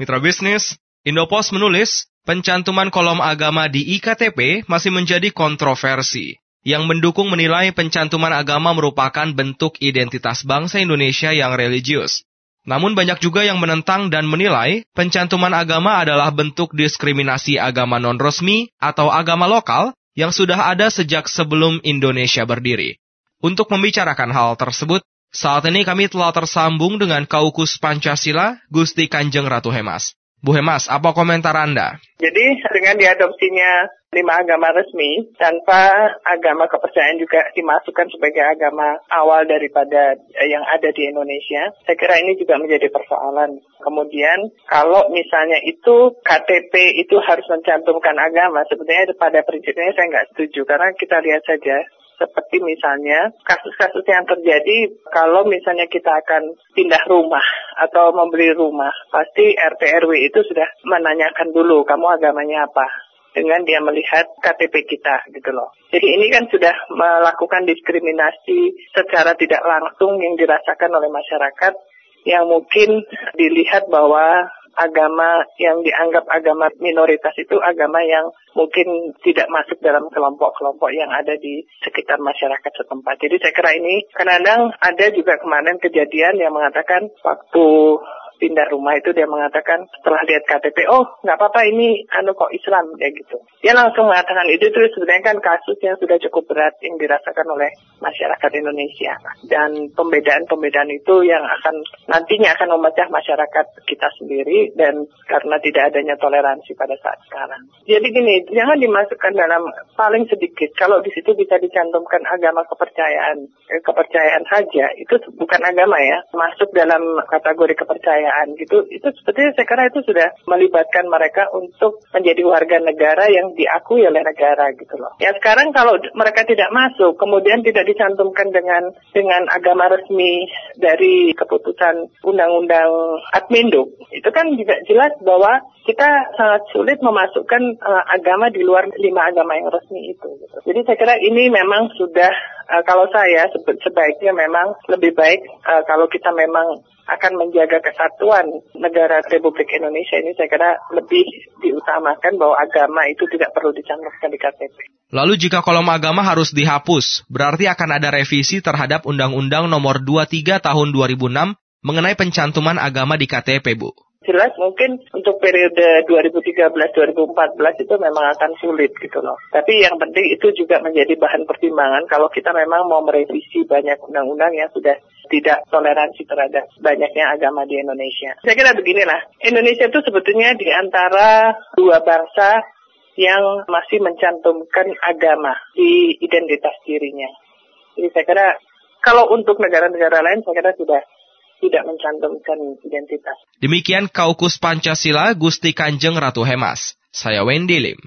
Mitra bisnis, Indopos menulis, pencantuman kolom agama di IKTP masih menjadi kontroversi. Yang mendukung menilai pencantuman agama merupakan bentuk identitas bangsa Indonesia yang religius. Namun banyak juga yang menentang dan menilai pencantuman agama adalah bentuk diskriminasi agama non-resmi atau agama lokal yang sudah ada sejak sebelum Indonesia berdiri. Untuk membicarakan hal tersebut, saat ini kami telah tersambung dengan Kaukus Pancasila, Gusti Kanjeng Ratu Hemas. Bu Hemas, apa komentar Anda? Jadi dengan diadopsinya lima agama resmi, tanpa agama kepercayaan juga dimasukkan sebagai agama awal daripada yang ada di Indonesia, saya kira ini juga menjadi persoalan. Kemudian kalau misalnya itu KTP itu harus mencantumkan agama, sebetulnya pada prinsipnya saya nggak setuju, karena kita lihat saja seperti misalnya kasus-kasus yang terjadi kalau misalnya kita akan pindah rumah atau membeli rumah, pasti RT RW itu sudah menanyakan dulu kamu agamanya apa dengan dia melihat KTP kita gitu loh. Jadi ini kan sudah melakukan diskriminasi secara tidak langsung yang dirasakan oleh masyarakat yang mungkin dilihat bahwa agama yang dianggap agama minoritas itu agama yang mungkin tidak masuk dalam kelompok-kelompok yang ada di sekitar masyarakat setempat. Jadi saya kira ini kadang-kadang ada juga kemarin kejadian yang mengatakan waktu pindah rumah itu dia mengatakan setelah lihat KTP, oh nggak apa-apa ini anu kok Islam ya gitu. Dia langsung mengatakan itu itu sebenarnya kan kasus yang sudah cukup berat yang dirasakan oleh masyarakat Indonesia dan pembedaan-pembedaan itu yang akan nantinya akan memecah masyarakat kita sendiri dan karena tidak adanya toleransi pada saat sekarang. Jadi gini, jangan dimasukkan dalam paling sedikit kalau di situ bisa dicantumkan agama kepercayaan, eh, kepercayaan saja itu bukan agama ya, masuk dalam kategori kepercayaan gitu itu sebetulnya saya kira itu sudah melibatkan mereka untuk menjadi warga negara yang diakui oleh negara gitu loh. Ya sekarang kalau mereka tidak masuk kemudian tidak dicantumkan dengan dengan agama resmi dari keputusan undang-undang Adminduk itu kan juga jelas bahwa kita sangat sulit memasukkan uh, agama di luar lima agama yang resmi itu. Gitu. Jadi saya kira ini memang sudah uh, kalau saya sebaiknya memang lebih baik uh, kalau kita memang akan menjaga kesatuan negara Republik Indonesia ini saya kira lebih diutamakan bahwa agama itu tidak perlu dicantumkan di KTP. Lalu jika kolom agama harus dihapus, berarti akan ada revisi terhadap Undang-Undang Nomor 23 Tahun 2006 mengenai pencantuman agama di KTP, Bu jelas mungkin untuk periode 2013-2014 itu memang akan sulit gitu loh. Tapi yang penting itu juga menjadi bahan pertimbangan kalau kita memang mau merevisi banyak undang-undang yang sudah tidak toleransi terhadap banyaknya agama di Indonesia. Saya kira beginilah, Indonesia itu sebetulnya di antara dua bangsa yang masih mencantumkan agama di identitas dirinya. Jadi saya kira kalau untuk negara-negara lain saya kira sudah tidak mencantumkan identitas. Demikian Kaukus Pancasila Gusti Kanjeng Ratu Hemas. Saya Wendy Lim.